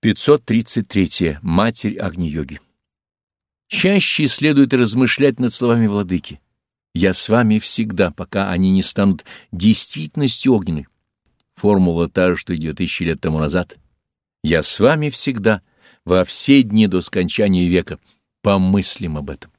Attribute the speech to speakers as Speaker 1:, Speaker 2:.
Speaker 1: 533. Матерь Агни-йоги. Чаще следует размышлять над словами владыки. «Я с вами всегда, пока они не станут действительностью огненной». Формула та же, что и две тысячи лет тому назад. «Я с вами всегда, во все дни до скончания века». Помыслим об этом.